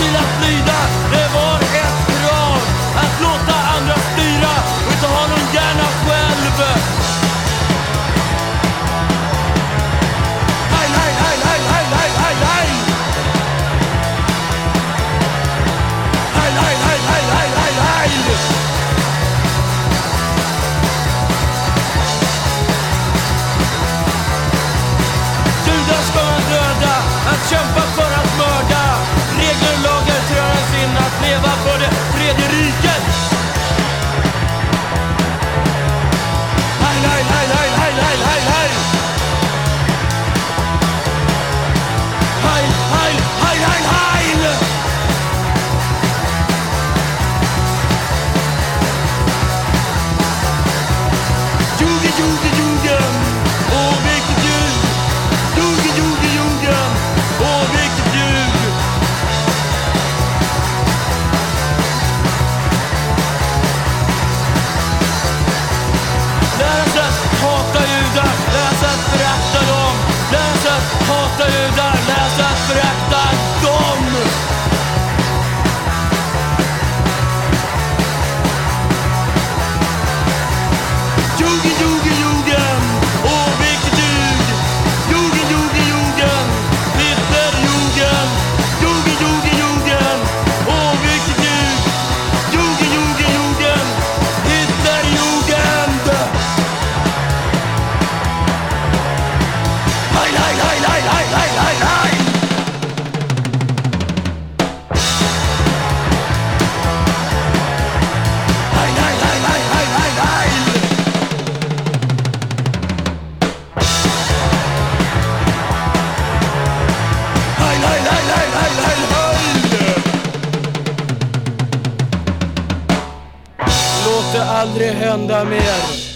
till att lyda. Det var ett krav att låta andra styra och inte ha någon hjärna själv. Heil, heil, heil, heil, heil, heil, heil, heil! Heil, heil, heil, heil, heil, heil! Judar ska man döda, att kämpa förkastar judar, läser förakta dem. Ljuger, ljuger, ljuger Låt det aldrig hända mer.